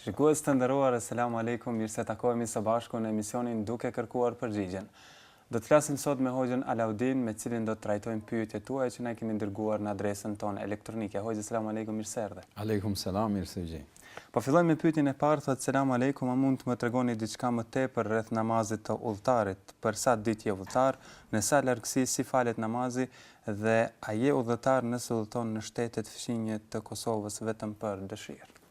Shikues të nderuar Selam Alejkum mirë se takohemi së bashku në emisionin Duke kërkuar përgjigjen. Do të flasim sot me Hoxhën Alaudin me cilin do të trajtojmë pyetjet tuaja që na i keni dërguar në adresën tonë elektronike. Hoxhë Selam Alejkum mirë se erdhe. Alejkum Selam mirë se vjen. Po fillojmë me pyetjen e parë thotë Selam Alejkum a mund të më tregoni diçka më tepër rreth namazit të udhëtarit për sa ditë je udhëtar në sa largësi si falet namazi dhe a je udhëtar nëse udhëton në shtetet fqinje të Kosovës vetëm për dëshirë.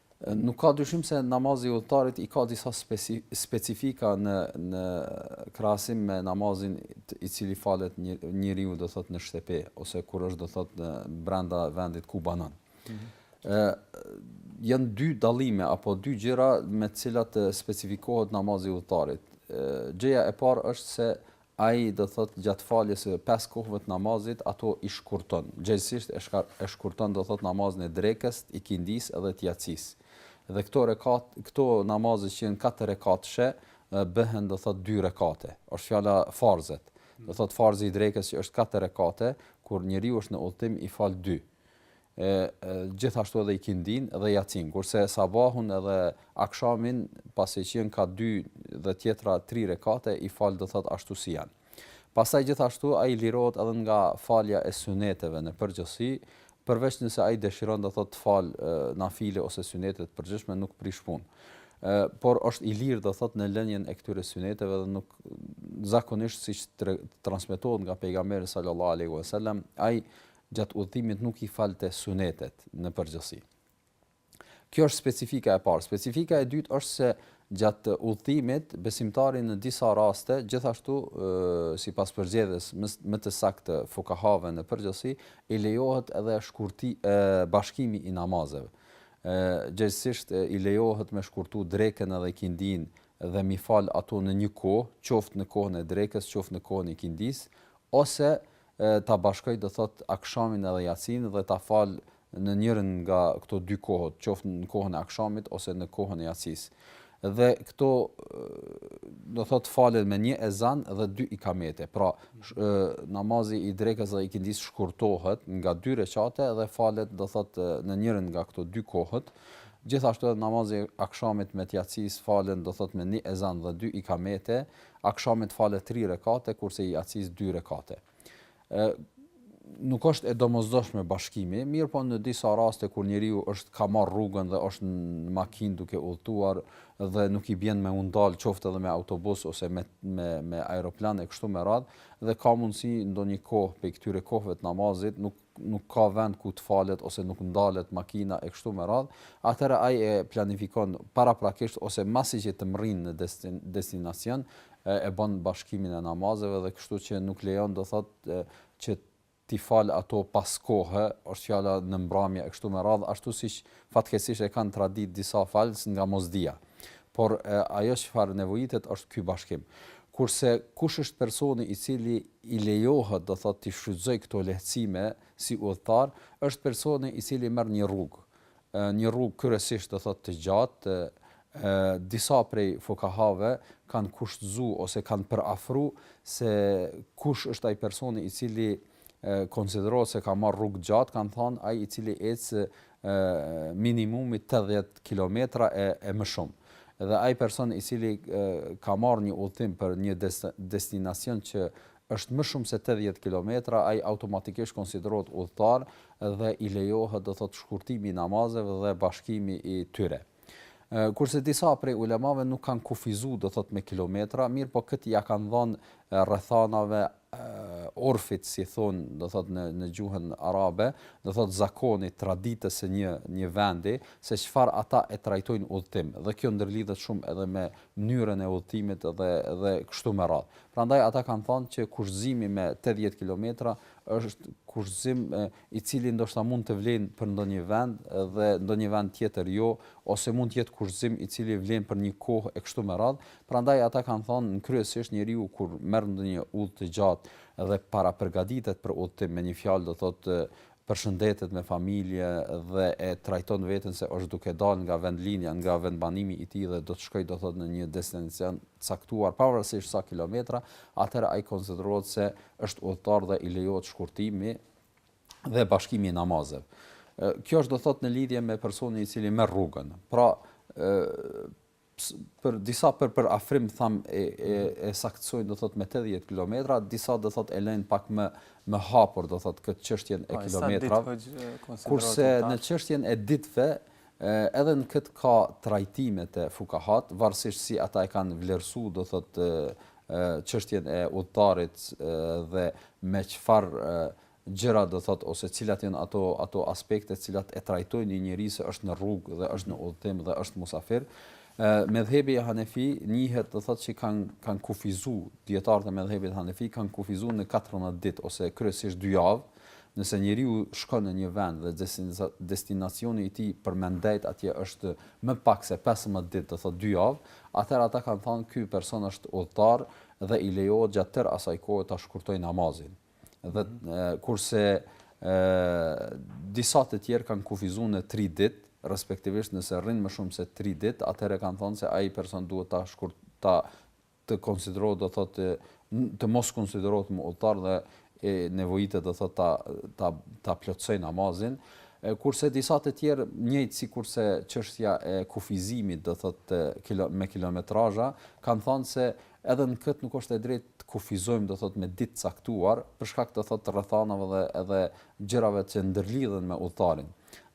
Nuk ka dyshim se namazi i udhëtarit i ka disa specifika në në krahasim me namazin i cili falet një, njeriu do thot në shtëpi ose kur është do thotë brenda vendit ku banon. Mm -hmm. Ë janë dy dallime apo dy gjëra me të cilat specifikohet namazi i udhëtarit. Ë gjëja e parë është se Ai do thotë gjatë faljes së pesë kohëve të namazit ato i shkurton. Gjegjësisht e shka, e shkurton do thotë namazin e drekës, të ikindisë edhe të jacisë. Dhe këto rekat, këto namaze që janë katër rekatëshe, bëhen do thotë dy rekate. Është fjala farzet. Do thotë farzi i drekës që është katër rekate, kur njeriu është në udhëtim i fal dy. e gjithashtu edhe ikindinë dhe jacinë, kurse sabahun edhe akshamin, pasi që janë ka dy dhe tjetra tri rekate, i fal do thotë ashtu si janë. Pastaj gjithashtu, ai lirohet edhe nga falja e suneteve në përgjithësi, përveç nëse ai dëshiron do thotë fal nafile ose sunete të përgjithshme nuk prish punë. Por është i lirë do thotë në lënien e këtyre suneteve dhe nuk zakonisht siç transmetohet nga pejgamberi sallallahu alejhi ve selem, ai gjatë udhëtimit nuk i falte sunetet në përgjithësi. Kjo është specifika e parë. Specifika e dytë është se gjatë udhëtimit besimtari në disa raste gjithashtu sipas përzgjedhjes më të saktë të fukahave në përgjithësi i lejohet edhe shkurti e bashkimi i namazeve. Ë gjegjësisht i lejohet me shkurtu drekën edhe ikindinë dhe m'i fal ato në një kohë, qoftë në kohën e drekës, qoftë në kohën e ikindisë ose ta bashkoj do thot akshamin edhe jacinë dhe ta fal në njërën nga këto dy kohët qoftë në kohën e akshamit ose në kohën e jacisë dhe këto do thot falen me një ezan dhe dy ikamete pra namazi i drekës dhe ikindisë shkurtohet nga dy rekate dhe falet do thot në njërën nga këto dy kohët gjithashtu edhe namazi i akshamit me t'jacisë falen do thot me një ezan dhe dy ikamete Akshamit falet tri rekate kurse i jacisë dy rekate. Ë nuk është e domosdoshme bashkimi, mirëpo në disa raste kur njeriu është ka marrë rrugën dhe është në makinë duke udhëtuar dhe nuk i bjen me u ndal qoftë edhe me autobus ose me me me aeroplan e kështu me radhë dhe ka mundësi ndonjë kohë prej këtyre kohëve të namazit nuk nuk ka vend ku të falet ose nuk ndalet makina e kështu me radhë, atëherë ai e planifikon paraprakisht ose masi që të mrrijë në destinacion e bën bashkimin e namazeve dhe kështu që nuk lejon do thotë që t'i falë ato pas kohe, është fjala në mbrëmje e kështu me radhë, ashtu siç fatkeqësisht e kanë traditë disa falës nga mosdija. Por ajo çfarë nevojitet është ky bashkim. Kurse kush është personi i cili i lejohet, do thotë, t'i shfrytëzojë këto lehtësime si udhëtar, është personi i cili merr një rrugë, një rrugë kryesisht do thotë të gjatë, disa prej fukahave kanë kushtëzu ose kanë përafru se kush është ai personi i cili konsiderohet se ka marrë rrugë gjatë, kanë thënë ai i cili ec minimumi tetëdhjetë kilometra e e më shumë. Dhe ai person i cili ka marrë një udhëtim për një destinacion që është më shumë se tetëdhjetë kilometra, ai automatikisht konsiderohet udhëtar dhe i lejohet, do thotë, shkurtimi i namazeve dhe bashkimi i tyre. Kurse disa prej ulemave nuk kanë kufizu, do thotë me kilometra, mirëpo këtë ia kanë dhënë rrethanave, urfit si thonë, do thotë në në gjuhën arabe, do thotë zakonit, traditës së një një vendi, se çfarë ata e trajtojnë udhëtim. Dhe kjo ndërlidhet shumë edhe me mënyrën e udhëtimit dhe dhe kështu me radhë. Prandaj ata kanë thënë që kushtëzimi me tetëdhjetë kilometra është kushtëzim i cili ndoshta mund të vlen për ndonjë vend dhe ndonjë vend tjetër jo, ose mund të jetë kushtëzim i cili vlen për një kohë e kështu me radhë, prandaj ata kanë thënë kryesisht njeriu kur merr ndonjë udhë të gjatë dhe parapërgatitet për udhëtim, me një fjalë do thotë përshëndetet me familje dhe e trajton veten se është duke dalë nga vendlindja, nga vendbanimi i tij dhe do të shkojë do thotë në një destinacion caktuar pavarësisht sa kilometra, atëherë ai konsiderohet se është udhëtar dhe i lejohet shkurtimi dhe bashkimi i namazeve. Kjo është do thotë në lidhje me personin i cili merr rrugën. Pra, për disa për për afrim tham e e, e saktësojnë do thot me 80 kilometra, disa do thot e lënë pak më më hapur do thot këtë çështjen e kilometrave. Kurse në çështjen e ditëve Edhe në këtë ka trajtime te fukahatë, varësisht si ata e kanë vlerësu, do thotë, çështjen e udhëtarit dhe me çfarë gjëra, do thotë, ose cilat janë ato ato aspekte të cilat e trajtojnë një njeri se është në rrugë dhe është në udhëtim dhe është musafir. Medhhebi Hanefi njihet, do thotë, që kanë kanë kufizuar dijetarët e medhhebit Hanefi kanë kufizuar në katërmbëdhjetë ditë ose kryesisht dy javë, Nëse njeriu shkon në një vend dhe destinacioni i tij për me ndejt atje është më pak se pesëmbëdhjetë ditë, do thotë dy javë, atëherë ata kanë thënë ky person është udhëtar dhe i lejohet gjatë tërë asaj kohe ta shkurtojë namazin. Dhe kurse disa të tjerë kanë kufizuar në tri ditë, respektivisht nëse rrin më shumë se tri ditë, atëherë kanë thënë se ai person duhet ta shkurt ta të konsiderohet do thot të mos konsiderohet më udhëtar dhe nevojitet do thot ta ta ta plotësojë namazin kurse disa të tjerë njëjtë sikurse çështja e kufizimit do thot kilo, me kilometrazha kanë thënë se edhe në këtë nuk është e drejtë të kufizojmë do thot me ditë caktuar për shkak do thot të rrethanave dhe edhe gjërave që ndërlidhen me udhëtarin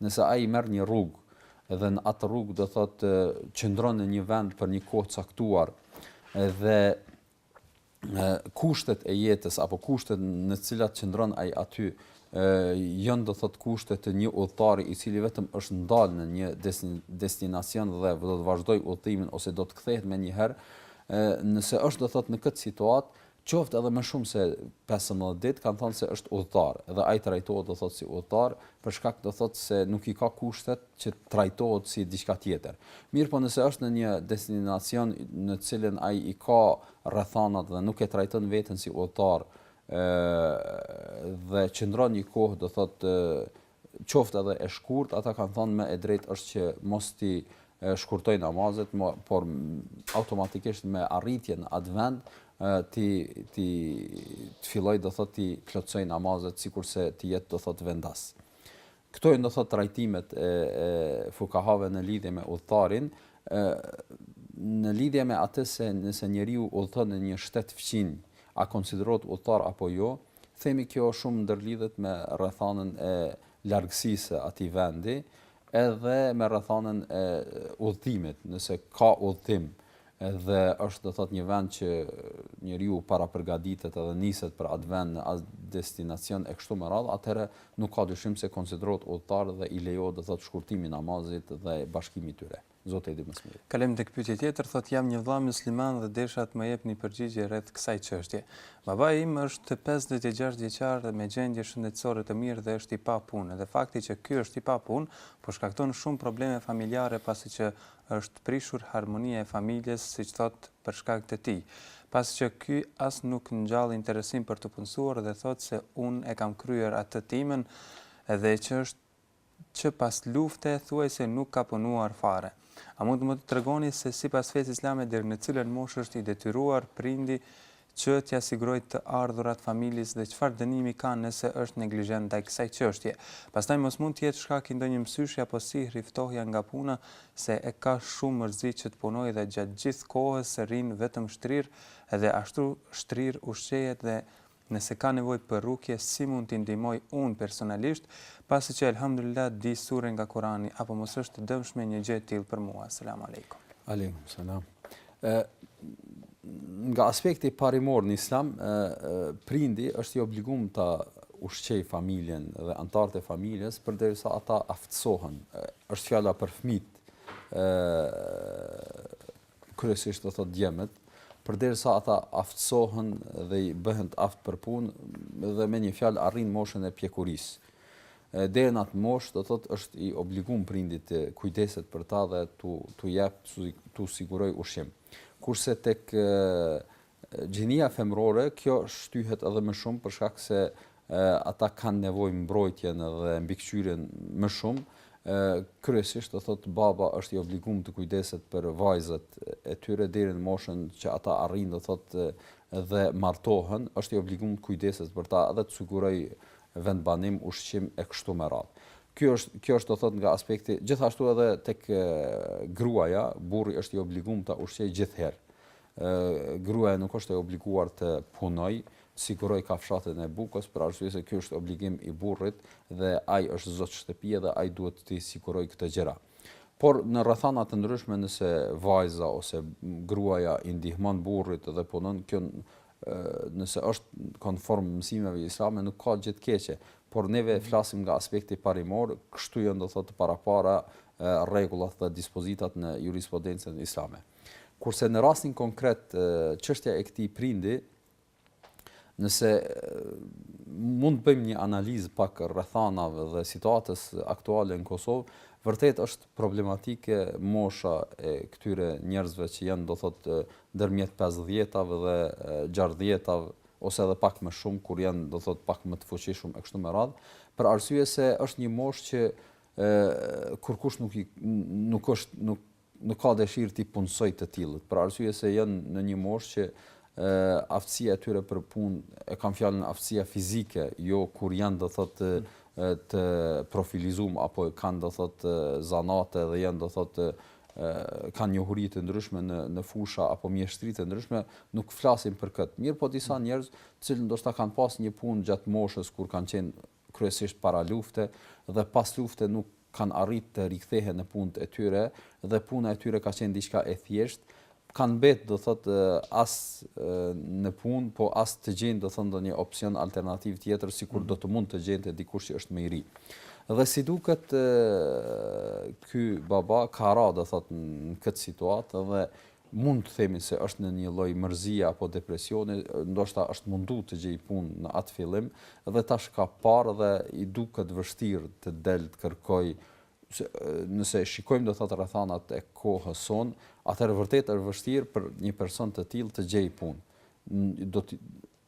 nëse ai merr një rrugë dhe në atë rrugë do thotë qëndron në një vend për një kohë caktuar dhe kushtet e jetës apo kushtet në të cilat qëndron ai aty janë do thot kushte të një udhëtari i cili vetëm është ndal në një destinacion dhe do të vazhdojë udhëtimin ose do të kthehet menjëherë nëse është do thot në këtë situatë qoftë edhe më shumë se pesëmbëdhjetë ditë, kanë thënë se është udhëtar dhe ai trajtohet do thotë si udhëtar, për shkak do thotë se nuk i ka kushtet që të trajtohet si diçka tjetër. Mirëpo nëse është në një destinacion në të cilën ai i ka rrethanat dhe nuk e trajton veten si udhëtar, ë dhe qëndron një kohë do thotë qoftë edhe e shkurt, ata kanë thënë më e drejtë është që mos t'i shkurtojë namazet, por automatikisht me arritjen në atë vend t'i t'i të fillojë do thotë t'i plotësojë namazet sikurse të jetë do thotë vendas. Këto janë do thotë trajtimet e, e fukahave në lidhje me udhëtarin, ë në lidhje me atë se nëse njeriu udhëton në një shtet fqinj, a konsiderohet udhëtar apo jo, ë Themi kjo shumë ndërlidhet me rrethanën e largësisë së atij vendi, edhe me rrethanën e udhëtimit, nëse ka udhëtim dhe është do thotë një vend që njeriu parapërgatitet edhe niset për atë vend në atë destinacion e kështu me radhë, atëherë nuk ka dyshim se konsiderohet udhëtar dhe i lejohet do thotë shkurtimi i namazit dhe bashkimi i tyre. Zoti e di më së miri. Kalojmë tek pyetja tjetër, thotë jam një vëlla musliman dhe desha të më jepni përgjigje rreth kësaj çështje. Babai im është pesëdhjetë e gjashtë vjeçar dhe me gjendje shëndetësore të mirë dhe është i papunë dhe fakti që ky është i papunë po shkakton shumë probleme familjare pasi që është prishur harmonia e familjes siç thotë për shkak të tij. Pasi që ky as nuk ngjall interesim për t'u punësuar dhe thotë se unë e kam kryer atë timen dhe që është që pas lufte thuajse nuk ka punuar fare. A mund të më tregoni se sipas fesë islame deri në cilën moshë është i detyruar prindi që t'ia sigurojë të ardhurat familjes dhe çfarë dënimi ka nëse është neglizhent ndaj kësaj çështje? Pastaj mos mund të jetë shkak i ndonjë mësyshi apo sihri ftohja nga puna se e ka shumë mërzi që të punojë dhe gjatë gjithë kohës rri vetëm shtrirë dhe ashtu shtrirë ushqehet dhe Nëse ka nevojë për rukje si mund t'i ndihmoj unë personalisht, pasi që elhamdulilah di sure nga Kurani, apo mos është e dëmshme një gjë e tillë për mua. Selam alejkum. Alejkum selam. Ë nga aspekti parimor në Islam, ë prindi është i obligum ta ushqejë familjen dhe anëtarët e familjes përderisa ata aftësohen. Është fjala për fëmijët. Ë kryesisht do të thotë djemët, përderisa ata aftësohen dhe i bëhen të aftë për punë dhe me një fjalë arrin moshën e pjekurisë. Deri në atë moshë, do të thotë është i obligum prindi të kujdeset për ta dhe t'u t'u japë t'u sigurojë ushqim. Kurse tek Gjinia femërore, kjo shtyhet edhe më shumë për shkak se ata kanë nevojë mbrojtjen dhe mbikëqyrjen më shumë, kryesisht do thotë baba është i obligum të kujdeset për vajzat e tyre deri në moshën që ata arrijnë do thotë dhe martohen, është i obligum të kujdeset për ta dhe të sigurojë vendbanim, ushqim e kështu me radhë. Ky është kjo është do thotë nga aspekti, gjithashtu edhe tek gruaja, burri është i obligum ta ushqejë gjithherë. Gruaja nuk është e obliguar të punojë, të sigurojë kafshatin e bukës, për arsye se ky është obligim i burrit dhe ai është zot shtëpie dhe ai duhet t'i sigurojë këto gjëra. Por në rrethana të ndryshme nëse vajza ose gruaja i ndihmon burrit dhe punon, kjo nëse është konform mësimeve islame nuk ka gjë të keqe, por neve flasim nga aspekti parimor, kështu janë do të thotë para para rregullat dhe dispozitat në jurisprudencën islame. Kurse në rastin konkret çështja e këtij prindi nëse mund të bëjmë një analizë pak rrethanave dhe situatës aktuale në Kosovë, vërtet është problematike mosha e këtyre njerëzve që janë do thotë ndërmjet 50-tave dhe 60-tave ose edhe pak më shumë kur janë do thotë pak më të fuqishëm e kështu me radhë, për arsye se është një moshë që ë kurkush nuk i nuk është nuk nuk ka dëshirë t'i punësojë të tillët, për arsye se janë në një moshë që aftësia e tyre për punë, e kam fjalën aftësia fizike, jo kur janë do thotë të profilizum apo kanë do thotë zanate dhe janë do thotë kanë njohuri të ndryshme në në fusha apo mjeshtri të ndryshme, nuk flasim për këtë. Mirëpo disa njerëz, të cilët ndoshta kanë pas një punë gjatë moshës kur kanë qenë kryesisht para lufte dhe pas lufte nuk kanë arrit të rikthehen në punët e tyre dhe puna e tyre ka qenë diçka e thjeshtë kanë mbet do thotë as në punë po as të gjejnë do thotë ndonjë opsion alternativ tjetër sikur do të mund të gjente dikush që është më i ri dhe si duket ky baba ka ra do thotë në këtë situatë dhe Mund të themi se është në një lloj mërzie apo depresioni, ndoshta është mundu të gjejë punë në atë fillim dhe tash ka parë dhe i duket vështirë të del të kërkojë, nëse shikojmë do thotë rrethanat e kohës sonë, atëherë vërtet është vështirë për një person të tillë të gjejë punë. Do të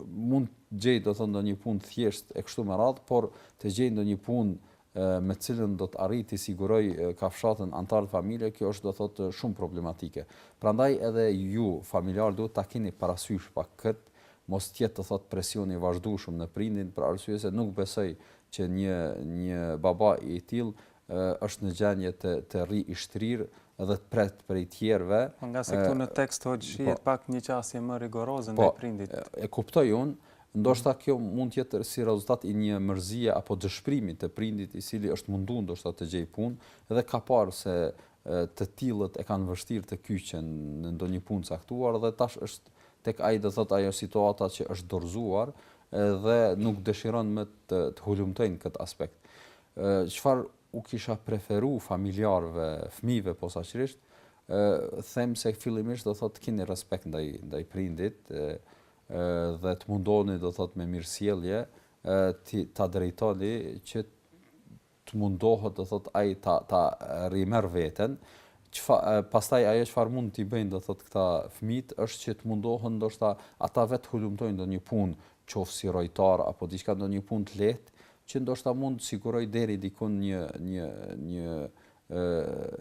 mund të gjejë do thotë ndonjë punë të thjeshtë e kështu me radhë, por të gjejë ndonjë punë me të cilën do të arrijë t'i sigurojë kafshatën anëtarëve të familjes, kjo është do thotë shumë problematike. Prandaj edhe ju familjarë duhet ta keni parasysh pak këtë, mos të jetë do thotë presioni i vazhdueshëm në prindin, për arsye se nuk besoj që një një baba i tillë është në gjendje të të rri i shtrirë dhe të pret prej tjerëve. Po ngase këtu në tekst hoxhë po. shihet pak një qasje më rigoroze ndaj po, prindit. Po, e kuptoj unë, ndoshta kjo mund të jetë si rezultat i një mërzie apo dëshpërimi të prindit i cili është mundu ndoshta të gjejë punë dhe ka parë se të tillët e kanë vështirë të kyçen në ndonjë punë caktuar dhe tash është tek ai do thotë ajo situata që është dorëzuar dhe nuk dëshiron më të, të hulumtojë në këtë aspekt. Çfarë u kisha preferu familjarëve, fëmijëve posaçërisht, them se fillimisht do thotë të keni respekt ndaj ndaj prindit dhe të mundoni do thotë me mirësjellje të ta drejtoni që të mundohet do thotë ai ta ta rimerr veten çfa pastaj ajo çfarë mund të bëjnë do thotë këta fëmijët është që të mundohen ndoshta ata vetë të hulumtojnë ndonjë punë qoftë si rojtar apo diçka ndonjë punë të lehtë që ndoshta mund të sigurojë deri diku një një një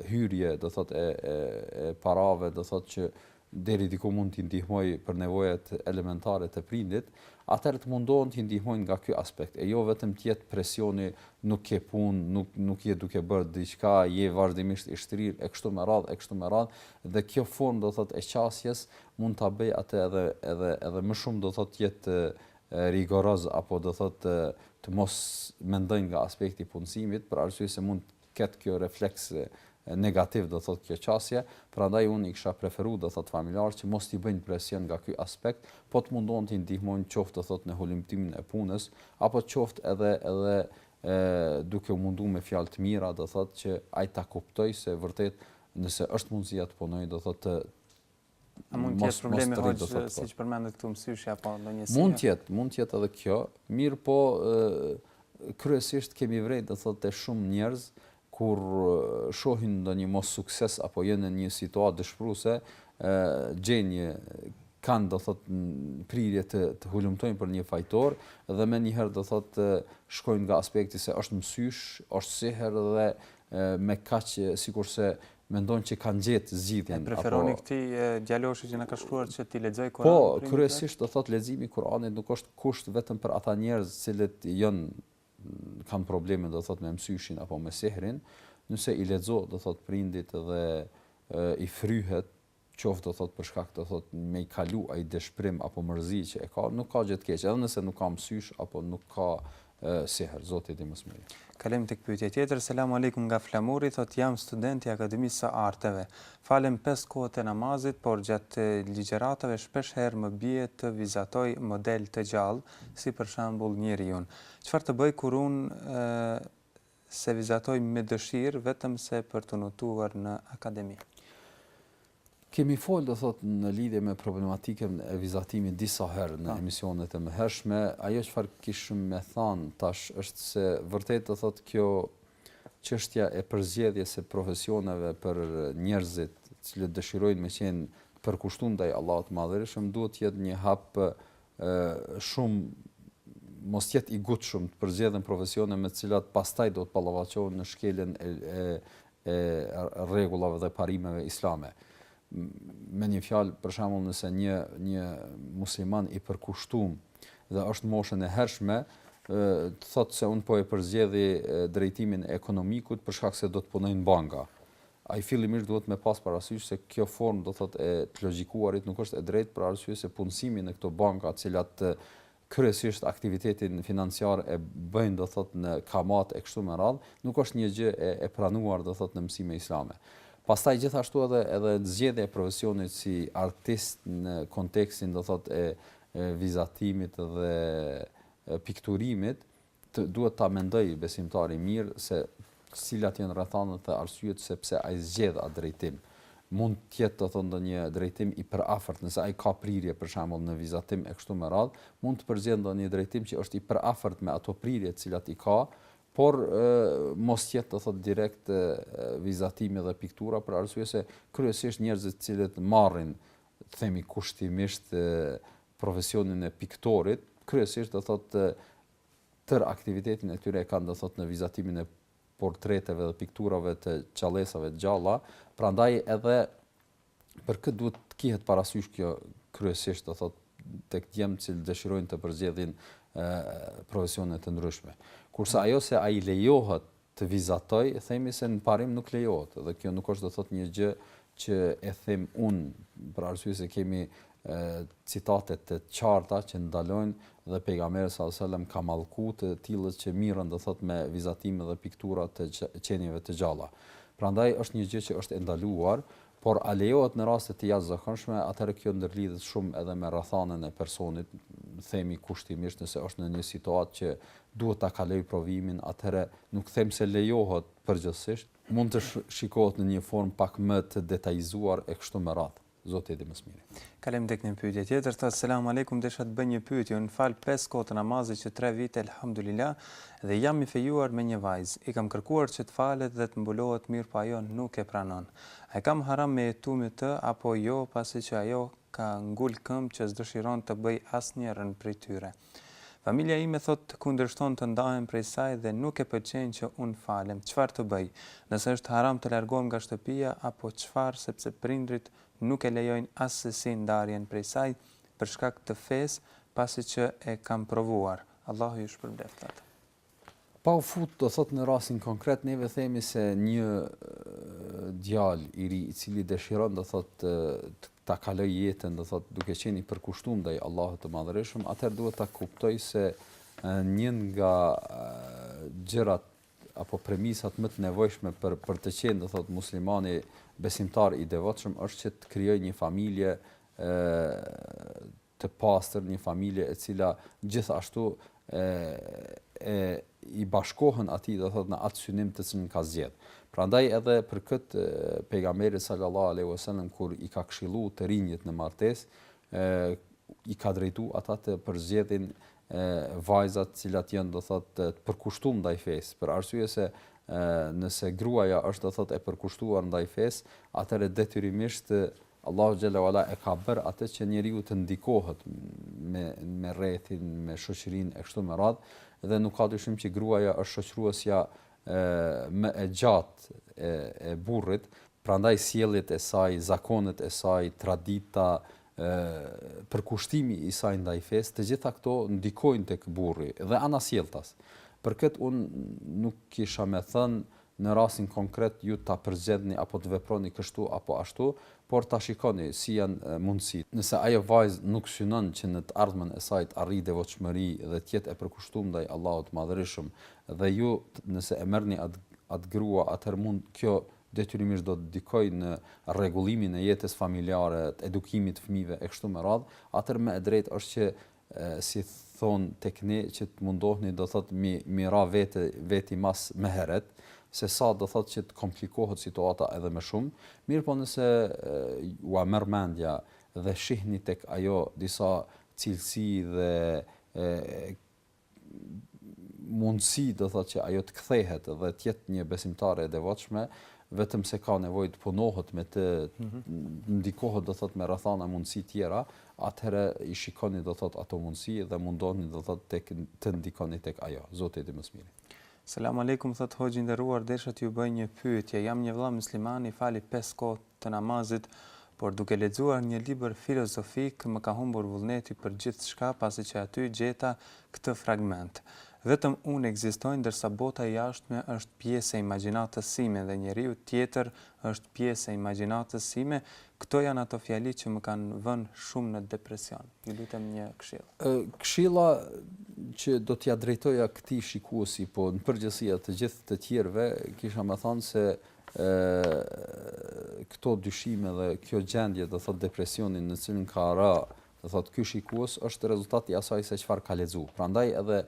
hyrje, do thotë e e e parave, do thotë që deri diku mund t'i ndihmojë për nevojat elementare të prindit, atëherë të mundohen t'i ndihmojnë nga ky aspekt, e jo vetëm të jetë presioni nuk ke punë, nuk nuk je duke bërë diçka, je vazhdimisht i shtrirë e kështu me radhë e kështu me radhë, dhe kjo formë do thotë e qasjes mund ta bëjë atë edhe edhe edhe më shumë do thotë të jetë rigoroz apo do thotë të mos mendojë nga aspekti i punësimit për arsye se mund të ketë kjo refleks negativ do thotë kjo qasje, prandaj unë i kisha preferu do thotë familjarët që mos t'i bëjnë presion nga ky aspekt, po të mundohen t'i ndihmojnë qoftë do thotë në hulumtimin e punës, apo qoftë edhe edhe duke u mundu me fjalë të mira do thotë që ai ta kuptojë se vërtet nëse është mundësia të punojë do thotë A mund të jetë problemi hoxhë siç po përmendet këtu mësyshja apo nënqiellja? Mund të jetë, mund të jetë edhe kjo, mirëpo kryesisht kemi vrejt do thotë te shumë njerëz, kur shohin ndonjë mossukses apo janë në një situatë dëshpruse, gjithnjë kanë do thot prirje të të hulumtojnë për një fajtor dhe menjëherë do thot shkojnë nga aspekti se është mësysh, është sehër dhe me kaq sikurse mendojnë që kanë gjetë zgjidhjen. E preferoni apo... këtij djaloshi që na ka shkruar që t'i lexojë Kuran? Po, kryesisht do thot leximi i Kuranit nuk është kusht vetëm për ata njerëz cilët janë mm, kanë probleme do thot me mësyshin apo me sehrin, nëse i lexon do thot prindit dhe e, i fryhet qoftë do thotë për shkak do thotë me i kalu ai dëshprim apo mërzi që e ka nuk ka gjë të keqe edhe nëse nuk ka mësysh apo nuk ka sehr zoti e di më së miri. Kalojmë tek pyetja tjetër selam alejkum nga Flamuri thotë jam student i akademisë së arteve falem pesë kohët e namazit por gjatë ligjëratave shpesh herë më bie të vizatoj model të gjallë si për shembull njeriun çfarë të bëj kur unë s'e vizatoj me dëshirë vetëm se për t'u notuar në akademi. Kemi folë, do thotë, në lidhje me problematikën e vizatimit disa herë në po. emisionet e mëhershme, ajo çfarë kishim me thanë tash është se vërtet do thotë kjo çështja e përzgjedhjes së profesioneve për njerëzit, të cilët dëshirojnë me qenë të përkushtuar ndaj Allahut të Madhërishëm, duhet të jetë një hap shumë mos jetë i ngutshëm të përzgjedhen profesione me të cilat pastaj do të ballafaqohen në shkeljen e e rregullave dhe parimeve islame. Me një fjalë, për shembull, nëse një një musliman i përkushtuar qysh në moshën e hershme, ë thotë se unë po e përzgjedhi drejtimin e ekonomikut për shkak se do të punoj në banka. Ai fillimisht duhet me pas parasysh se kjo formë do thotë e të logjikuarit nuk është e drejtë për arsye se punësimi në këto banka të cilat kryesisht aktivitetin financiar e bëjnë do thotë në kamatë e kështu me radhë, nuk është një gjë e e pranuar do thotë në mësime islame. Pastaj gjithashtu edhe edhe zgjedhja e profesionit si artist në kontekstin do thotë e vizatimit dhe pikturimit, ë duhet ta mendojë besimtari mirë se cilat janë rrethanat dhe arsyet se pse ai zgjedh atë drejtim. Mund të jetë, do thotë, ndonjë drejtim i përafërt, nëse ai ka prirje për shembull në vizatim e kështu me radhë, mund të përzgjedhë ndonjë drejtim që është i përafërt me ato prirje të cilat i ka, por mos të jetë, do thotë, direkt vizatimi dhe piktura për arsye se kryesisht njerëzit të cilët marrin të themi kushtimisht profesionin e piktorit, kryesisht do thotë tërë aktivitetin e tyre e kanë do thotë në vizatimin e portreteve dhe pikturave të gjallesave të gjalla, prandaj edhe për këtë duhet të kihet parasysh kjo kryesisht do thotë tek djemtë që dëshirojnë të përzgjedhin profesione të ndryshme. Kurse ajo se a i lejohet të vizatoj, themi se në parim nuk lejohet dhe kjo nuk është do thotë një gjë që e them unë për arsye se kemi citate të qarta që ndalojnë dhe pejgamberi sallallahu alajhi wasallam ka mallku të tillët që mirren do thot me vizatime dhe piktura të qenieve të gjalla. Prandaj është një gjë që është e ndaluar, Por a lejohet në raste të jashtëzakonshme, atëherë kjo ndërlidhet shumë edhe me rrethanën e personit, themi kushtimisht nëse është në një situatë që duhet ta kalojë provimin, atëherë nuk them se lejohet përgjithësisht, mund të shikohet në një formë pak më të detajizuar e kështu me radhë. Zoti e di më së miri. Kalojmë tek një pyetje tjetër, thotë, Selam Alejkum, desha të bëj një pyetje, unë fal pesë kohët e namazit që tre vite Elhamdulilah dhe jam i fejuar me një vajzë, i kam kërkuar që të falet dhe të mbulohet mirëpo ajo nuk e pranon. A e kam haram me jetu me të apo jo pasi që ajo ka ngul këmbë që s'dëshiron të bëj asnjërën prej tyre. Familja ime thotë të kundërshton të ndahem prej saj dhe nuk e pëlqen që unë falem. Çfarë të bëj? Nëse është haram të largohem nga shtëpia apo çfarë sepse prindërit nuk e lejojnë assesi ndarjen prej saj për shkak të fesë pasi që e kam provuar. Allahu ju shpërbleftë. Pa u fut, do thotë në rastin konkret, ne themi se një djal i ri i cili dëshiron do thotë të ta kaloj jetën, do thotë duke qenë i përkushtuar ndaj Allahut të Madhërishëm, atëherë duhet ta kuptoj se një nga gjërat apo premisat më të nevojshme për për të qenë do thotë muslimani besimtar i devotshëm është që të krijojë një familje ë të pastër, një familje e cila gjithashtu e e i bashkohet atij do thot në atë synim të cilin ka zgjedh. Prandaj edhe për kët pejgamberi sallallahu alaihi wasallam kur i ka këshillu të rinjët në martesë, e i ka drejtu ata të përzgjedhin e vajzat cilat janë do thot të përkushtuar ndaj fesë, për arsye se e nëse gruaja është do thot e përkushtuar ndaj fesë, atëherë detyrimisht Allahu xhel-le ue ala e ka bërë atë që njeriu të ndikohet me me rrethin, me shoqërinë e kështu me radhë dhe nuk ka dyshim që gruaja është shoqëruesja e më e gjatë e, e burrit, prandaj sjelljet e saj, zakonet e saj, tradita, e, përkushtimi i saj ndaj fesë, të gjitha këto ndikojnë tek burri dhe anasjelltas. Për këtë un nuk kisha me thënë në rastin konkret ju ta përzgjedhni apo të veproni kështu apo ashtu, por ta shikoni si janë mundësitë. Nëse ajo vajzë nuk synon që në të ardhmen e saj të arrijë devotshmëri dhe të jetë e përkushtuar ndaj Allahut të Madhërishëm dhe ju nëse e merrni atë atë grua atëherë mundet kjo detyrimisht do të ndikojë në rregullimin e jetës familjare, të edukimit të fëmijëve e kështu me radhë, atëherë më e drejtë është që si thonë tek ne që të mundohni do thotë me i ra vetes pas më herët se sa do thotë që të komplikohet situata edhe më shumë mirëpo nëse ua merr mendja dhe shihni tek ajo disa cilësi dhe e, mundësi do thotë që ajo të kthehet dhe të jetë një besimtare e devotshme vetëm se ka nevojë të punohet me të mhm. ndikohet do thotë me rrethana mundësi tjera atëherë i shikoni do thotë ato mundësi dhe mundohuni do thotë tek të ndikoni tek ajo. Zoti e di më së miri. Selam Alejkum thotë hoxhë i nderuar desha t'ju bëj një pyetje jam një vëlla mysliman i fali pesë kohë të namazit por duke lexuar një libër filozofik më ka humbur vullneti për gjithçka pasi që aty gjeta këtë fragment vetëm unë ekzistoj ndërsa bota e jashtme është pjesë e imagjinatës sime dhe njeriu tjetër është pjesë e imagjinatës sime Këto janë ato fjali që më kanë vënë shumë në depresion. Ju lutem një këshillë. Këshilla që do t'ia drejtoja këtij shikuesi, po në përgjithësi edhe të gjithë të tjerëve, kisha me thënë se këto dyshime dhe kjo gjendje, do thotë depresioni në të cilin ka ra, do thotë ky shikues është rezultat i asaj se çfarë ka lexuar. Prandaj edhe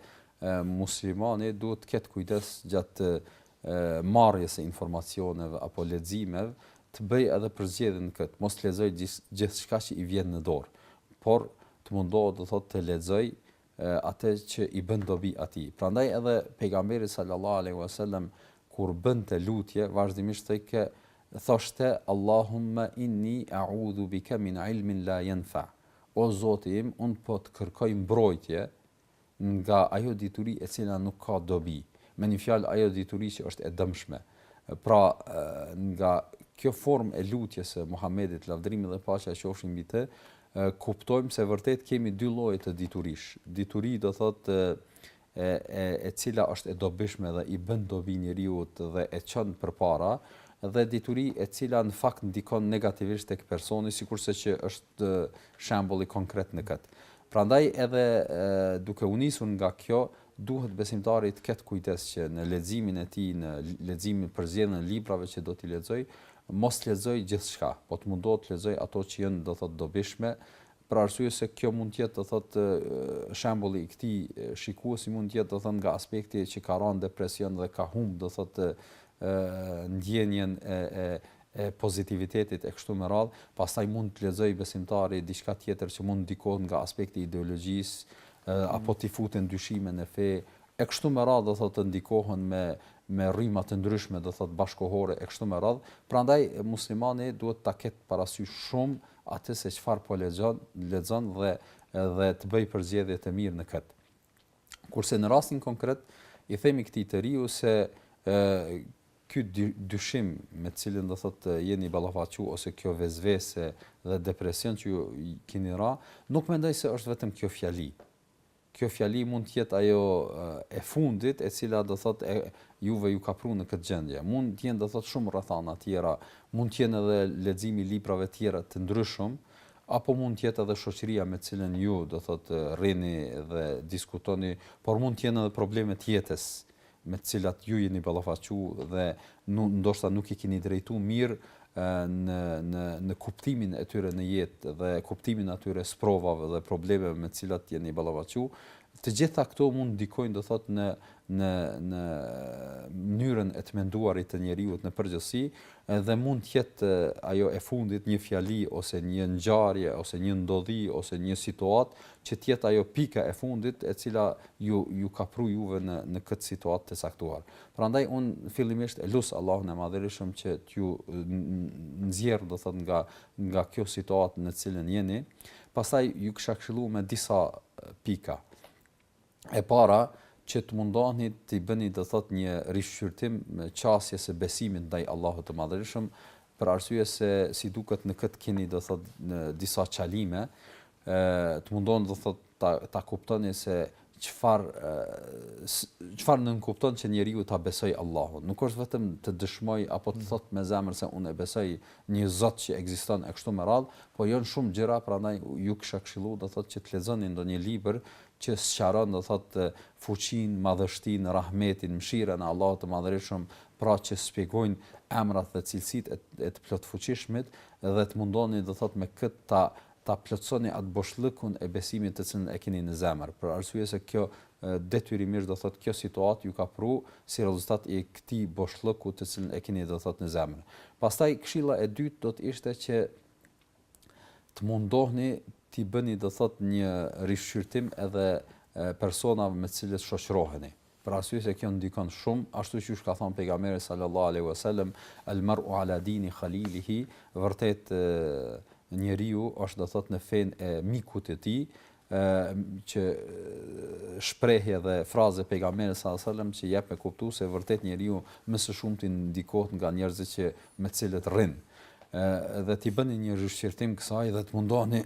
muslimani duhet të ketë kujdes gjatë marrjes së informacioneve apo leximeve, të bëjë edhe përzgjedhjen e vet, mos të lexojë gjithçka që i vjen në dorë, por të mundohet do thotë të lexojë atë që i bën dobi atij. Prandaj edhe pejgamberi sallallahu alaihi wasallam kur bënte lutje, vazhdimisht thëkë thoshte Allahumma inni a'udhu bika min ilmin la yanfa. O Zoti im, unë po të kërkoj mbrojtje nga ajo dituri e cila nuk ka dobi, me një fjalë ajo dituri që është e dëmshme. Pra, nga kjo formë e lutjes së Muhamedit lavdërimi dhe paqja qofshin mbi të, kuptojmë se vërtet kemi dy lloje të diturish. Dituri do thotë e e e cila është e dobishme dhe i bën dobi njeriut dhe e çon përpara dhe dituri e cila në fakt ndikon negativisht tek personi sikurse që është shembulli konkret në këtë. Prandaj edhe duke u nisur nga kjo, duhet besimtari të ketë kujdes që në leximin e tij, në leximin, përzgjedhjen e librave që do t'i lexojë, mos të lexojë gjithçka, po të mundohet të lexojë ato që janë, do thotë, dobishme, për arsye se kjo mund të jetë, do thotë, shembulli i këtij shikuesi mund të jetë, do thotë, nga aspekti që ka ranë në depresion dhe ka humbë, do thotë, ndjenjën e e pozitivitetit e kështu me radhë, pastaj mund të lexojë besimtari diçka tjetër që mund të ndikohet nga aspekti i ideologjisë, ë apo t'i futen dyshime në fe, e kështu me radhë do thotë të ndikohen me me rryma të ndryshme do thotë bashkëkohore e kështu me radhë, prandaj muslimani duhet ta ketë parasysh shumë atë se çfarë po lexon, lexon dhe dhe të bëjë përzgjedhje të mirë në këtë. Kurse në rastin konkret i themi këtij të riu se ë Ky dyshim me të cilin do thotë jeni ballafaqu ose kjo vesvese dhe depresion që ju keni ra, nuk mendoj se është vetëm kjo fjali. Kjo fjali mund të jetë ajo e fundit e cila do thotë juve ju ka pru në këtë gjendje. Mund të jenë do thotë shumë rrethana tjera, mund të jenë edhe leximi i librave tjera të ndryshëm, apo mund të jetë edhe shoqëria me të cilën ju do thotë rrini dhe diskutoni, por mund të jenë edhe probleme të jetës me të cilat ju jeni ballafaqu dhe ndoshta nuk i keni trajtu mirë në në në kuptimin e tyre në jetë dhe kuptimin atyre sprovave dhe problemeve me të cilat jeni ballafaqu të gjitha këto mund të ndikojnë do thot në në në mënyrën e të menduarit të njeriu në përgjithësi dhe mund të jetë ajo e fundit një fjali ose një ngjarje ose një ndodhi ose një situatë që të jetë ajo pika e fundit e cila ju ju ka pru juve në në këtë situatë të caktuar. Prandaj unë fillimisht e lus Allahun e Madhërishëm që t'ju nxjerr do thot nga nga kjo situatë në cilën jeni. Pastaj ju kisha këshillu me disa pika. E para, që të mundoheni të bëni do thotë një rishqyrtim qasjes së besimit ndaj Allahut të Madhërishëm, për arsye se si duket në këtë keni do thotë disa çalime, ë të mundoheni do thotë ta ta kuptoni se çfarë çfarë nënkupton që njeriu ta besojë Allahun. Nuk është vetëm të dëshmojë apo të mm. thotë me zemër se unë e besoj një Zot që ekziston e kështu me radhë, po janë shumë gjëra, prandaj ju kisha këshillu do thotë që të lexoni ndonjë libër që sqaron, do thotë, fuqinë, madhështinë, rahmetin, mëshirën e Allahut të Madhërishëm, pra që shpjegojnë emrat dhe cilësitë e të Plotfuqishmit dhe të mundoni, do thotë, me këtë ta ta plotësoni atë boshllëkun e besimit të cilën e keni në zemër, për arsye se kjo detyrimisht do thotë kjo situatë ju ka pru si rezultat i këtij boshllëku të cilin e keni do thotë në zemër. Pastaj këshilla e dytë do të ishte që të mundoheni t'i bëni do thotë një rishqyrtim edhe personave me të cilët shoqëroheni për arsye se kjo ndikon shumë ashtu siç ka thënë pejgamberi sallallahu alaihi wasallam al mar'u ala dini khalilihi vërtet njeriu është do thotë në fenë e mikut të tij që shprehje dhe frazë e pejgamberit sallallahu alajhi wasallam që jep me kuptu se vërtet njeriu më së shumti ndikohet nga njerëzit që me të cilët rrin. ë dhe t'i bëni një rishqyrtim kësaj dhe të mundoheni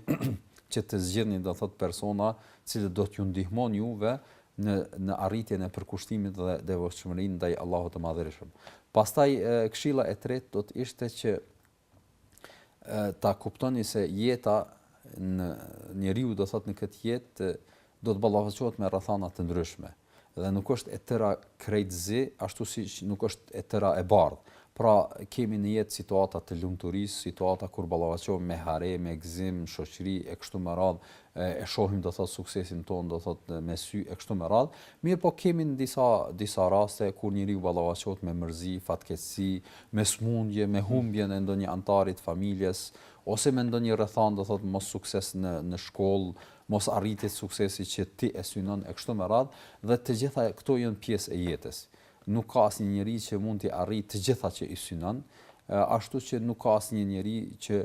që të zgjidhni do thot persona të cilët do t'ju ndihmojnë juve në në arritjen e përkushtimit dhe devotshmërisë ndaj Allahut të Madhërishëm. Pastaj këshilla e tretë do të ishte që ta kuptoni se jeta në njeriu do thot në këtë jetë do të ballafaqohet me rrethana të ndryshme dhe nuk është e tëra krejt zi ashtu si nuk është e tëra e bardhë. Pra kemi në jetë situata të lumturisë, situata kur ballafaqohemi me hare, me gëzim, shoqëri e kështu me radhë, e shohim do thotë suksesin tonë do thotë me sy e kështu me radhë, mirëpo kemi në disa disa raste kur njeriu ballafaqohet me mërzi, fatkeqësi, me sëmundje, me humbjen e ndonjë anëtari të familjes, ose me ndonjë rrethanë do thotë mos sukses në në shkollë, mos arritet suksesi që ti e synon e kështu me radhë, dhe të gjitha këto janë pjesë e jetës. Nuk ka asnjë njeri që mund t'i arrijë të gjitha që i synon, ashtu që nuk ka asnjë njeri që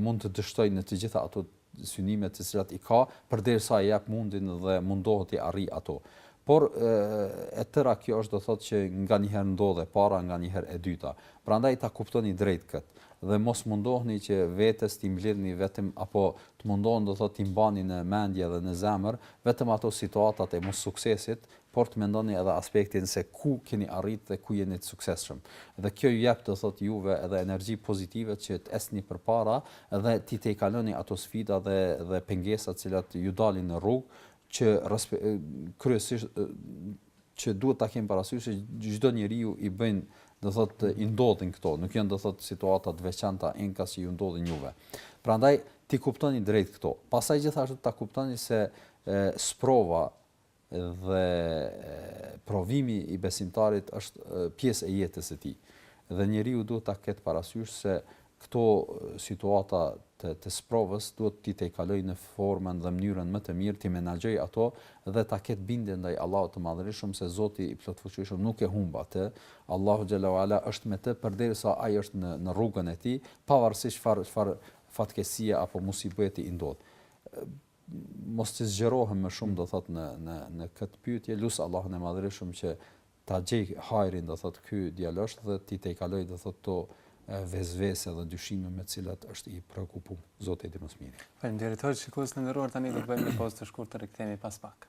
mund të dështojë në të gjitha ato synime të cilat i ka, përderisa e jep mundin dhe mundohet t'i arrijë ato. Por e tëra kjo është do thotë që nganjëherë ndodh e para, nganjëherë e dyta. Prandaj ta kuptoni drejt këtë dhe mos mundohuni që vetes t'i mblidhni vetëm apo të mundoheni do thotë t'i mbani në mendje dhe në zemër vetëm ato situatat e mos suksesit, por të mendoni edhe aspektin se ku keni arritë dhe ku jeni të suksesshëm. Dhe kjo ju jep do thotë juve edhe energji pozitive që të ecni përpara dhe t'i tejkaloni ato sfida dhe dhe pengesa të cilat ju dalin në rrugë që kryesisht që duhet ta kemi parasysh se çdo njeriu i bëjnë do thotë i ndodhin këto, nuk janë do thotë situata të veçanta enkas që ju ndodhin juve. Prandaj t'i kuptoni drejt këto. Pastaj gjithashtu ta kuptoni se e, sprova Dhe provimi i besimtarit është pjesë e jetës së tij. Dhe njeriu duhet ta ketë parasysh se këto situata të të sprovës duhet t'i tejkalojë në formën dhe mënyrën më të mirë, t'i menaxhojë ato dhe ta ketë bindje ndaj Allahut të Madhërishëm se Zoti i Plotfuqishëm nuk e humb atë, Allahu xhalla u ala është me të përderisa ai është në në rrugën e tij, pavarësisht çfarë çfarë fatkeqësie apo musibeti i ndodh. mos të zgjerohem më shumë do thot në në në këtë pyetje lus Allahun e madhërishëm që ta gjej hajrin do thot ky djalosh dhe t'i tejkaloj do thot këto vesvese dhe dyshime me të cilat është i preokupuar zoti e di më së miri faleminderit hoxh shikues të nderuar tani do të bëjmë një pauzë të shkurtër rikthehemi pas pak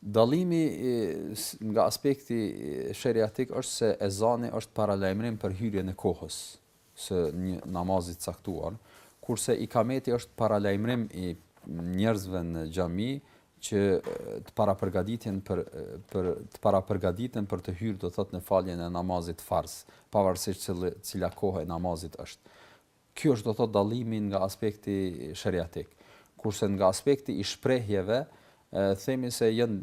Dallimi nga aspekti sheriatik është se ezani është paralajmërim për hyrjen e kohës së një namazi të caktuar, kurse ikameti është paralajmërim i njerëzve në xhami që të parapërgatiten për për të parapërgatiten për të hyrë do të thotë në faljen e namazit farz, pavarësisht cila kohë e namazit është. Ky është do të thotë dallimi nga aspekti sheriatik. Kurse nga aspekti i shprehjeve themi se janë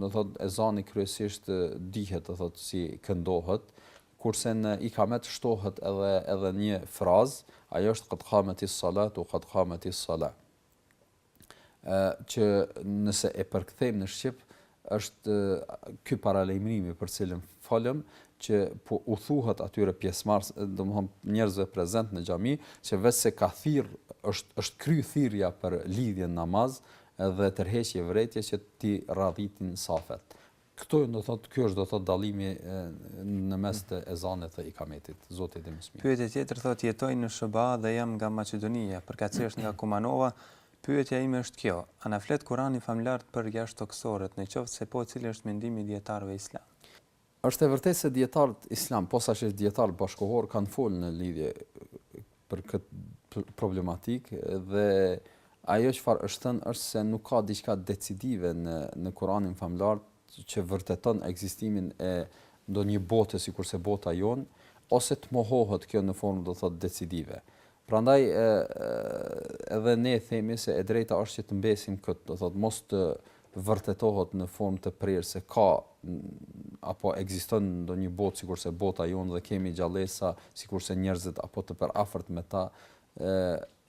do të thotë ezani kryesisht dihet do të thotë si këndohet, kurse në ikamet shtohet edhe edhe një frazë, ajo është kad kametis salatu kad kametis salah. që nëse e përkthejmë në shqip është ky paralajmërimi për të cilën folëm që po u thuhet atyre pjesëmarrës, domethënë njerëzve prezent në xhami, që veçse ka thirr, është është kry thirrja për lidhjen namaz dhe tërheqje vërejtje që t'i radhitin safet. Këto do thotë ky është do thotë dallimi në mes të ezanit dhe ikametit. Zoti e di më së miri. Pyetje tjetër thotë jetoj në SHBA dhe jam nga Maqedonia, përkatësisht nga Kumanova, pyetja ime është kjo, a na flet Kurani famëlartë për jashtëtokësorët, në qoftë se po cili është mendimi i dijetarëve islam? Është e vërtetë se dijetarët islam, posaçërisht dijetarët bashkëkohorë kanë folë në lidhje për këtë problematikë dhe ajo çfarë është thënë është se nuk ka diçka decidive në në Kur'anin famëlartë që vërteton ekzistimin e ndonjë bote sikurse bota jonë ose të mohohet kjo në formë do thotë decidive. Prandaj ë edhe ne themi se e drejta është që të mbesin këtë, do thotë mos të vërtetohet në formë të prerë se ka apo ekziston ndonjë botë sikurse bota jonë dhe kemi gjallesa sikurse njerëzit apo të përafërt me ta,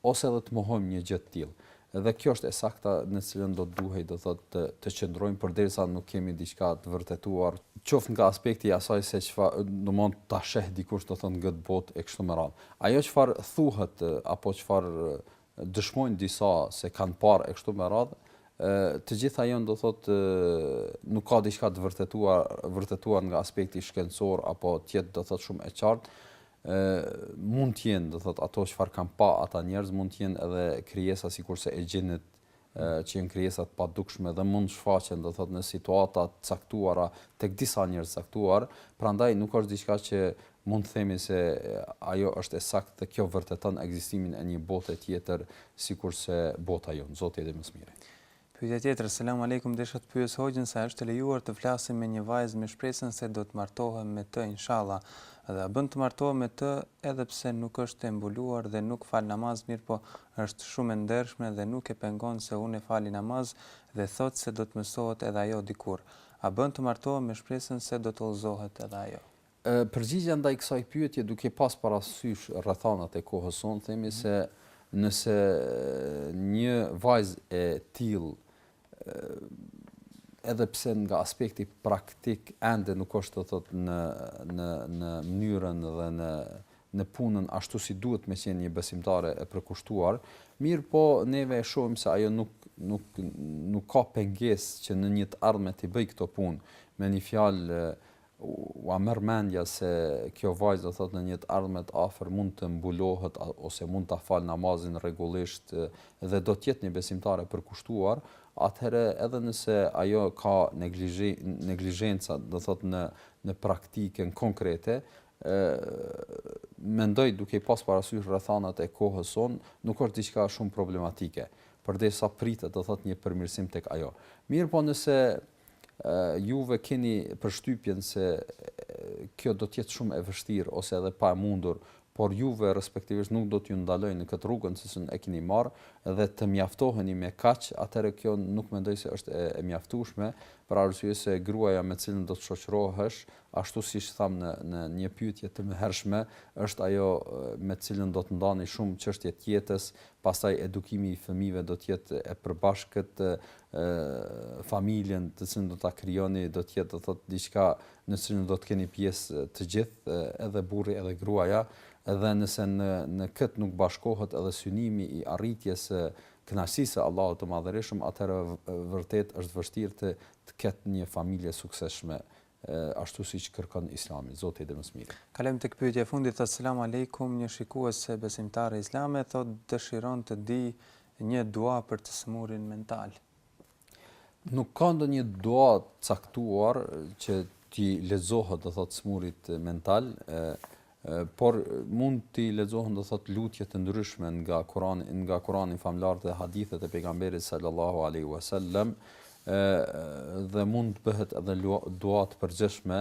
ose edhe të mohojmë një gjë të tillë. Dhe kjo është e sakta në të cilën do të duhej do thotë të të qëndrojmë përderisa nuk kemi diçka të vërtetuar, qoftë nga aspekti i asaj se çfarë do mund ta sheh dikush do thotë në këtë botë e kështu me radhë. Ajo çfarë thuhet apo çfarë dëshmojnë disa se kanë parë e kështu me radhë, të gjitha janë do të thotë nuk ka diçka të vërtetuar, vërtetuar nga aspekti shkencor apo të jetë do të thotë shumë e qartë, ë mund të jenë do të thotë ato çfarë kanë pa ata njerëz mund të jenë edhe krijesa sikurse exhinët që janë krijesa të padukshme dhe mund të shfaqen, do të thotë, në situata të caktuara tek disa njerëz të caktuar, prandaj nuk është diçka që mund të themi se ajo është e saktë dhe kjo vërteton ekzistimin e një bote tjetër sikurse bota jonë. Zoti e di më së miri. Pyetja tjetër, selam aleikum, desha të pyes hoxhën se a është e lejuar të flasim me një vajzë me shpresën se do të martohem me të inshallah. Dhe a bën të martohem me të edhe pse nuk është e mbuluar dhe nuk fal namaz, mirëpo Është shumë e ndershme dhe nuk e pengon se unë fal namaz dhe thotë se do të mësohet edhe ajo dikur. A bën të martohem me shpresën se do të udhëzohet edhe ajo? Përgjigja ndaj kësaj pyetje duke pas parasysh rrethanat e kohës sonë themi se nëse një vajzë e tillë edhe pse nga aspekti praktik ende nuk është do thotë në në në mënyrën dhe në në punën ashtu si duhet me qenë një besimtare e përkushtuar, mirëpo neve e shohim se ajo nuk nuk nuk ka pengesë që në një të ardhme t'i bëjë këto punë me një fjalë Ua merr mendja se kjo vajzë do thotë në një të ardhme të afër mund të mbulohet ose mund ta falë namazin rregullisht dhe do të jetë një besimtare e përkushtuar, atëherë edhe nëse ajo ka neglizhi, neglizhenca do thotë në në praktikën konkrete, ë mendoj duke i pasë parasysh rrethanat e kohës sonë, nuk është diçka shumë problematike, përderisa pritet do thotë një përmirësim tek ajo. Mirëpo nëse, ë Juve keni përshtypjen se kjo do të jetë shumë e vështirë ose edhe pa e mundur, por juve respektivisht nuk do t'ju ndalojë në këtë rrugën që e keni marrë dhe të mjaftoheni me kaq, atëherë kjo nuk mendoj se është e mjaftueshme, për arsye se gruaja me të cilën do të shoqërohesh, ashtu siç thamë në në një pyetje të mëhershme, është ajo me të cilën do të ndani shumë çështje të jetës, pastaj edukimi i fëmijëve do të jetë e përbashkët, familjen të cilën do ta krijoni do të jetë do thotë diçka në cilën do të keni pjesë të gjithë edhe burri edhe gruaja dhe nëse në në këtë nuk bashkohet edhe synimi i arritjes së kënaqësisë së Allahut të Madhërishëm atëherë vërtet është vështirë të të ketë një familje të suksesshme ashtu siç kërkon Islami. Zoti e din më së miri. Kalojmë tek pyetja e fundit, Esselamu Alejkum, një shikuese besimtare islame thotë dëshiron të dijë një dua për të sëmurin mental. Nuk ka ndonjë dua të caktuar që t'i lexohet do thotë të sëmurit mental, por mund ti lexohen do thot lutje të ndryshme nga Kurani nga Kurani famëlartë dhe hadithet e pejgamberit sallallahu alaihi wasallam dhe mund të bëhet edhe dua të përgjithshme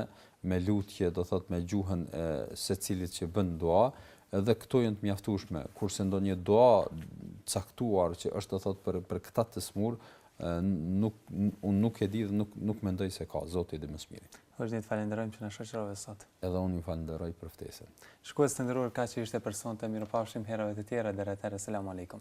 me lutje do thot me gjuhën e secilit që bën dua dhe këto janë të mjaftueshme kurse ndonjë dua caktuar që është do thot për për këta të smur nuk un nuk e di dhe nuk nuk mendoj se ka zoti e di më së miri Hoxhë të falenderojmë që na shoqërove sot. Edhe unë ju falënderoj për ftesën. Shikues të nderuar kaq ishte për sonte mirupafshim herave të tjera deri atëherë esselamu alejkum.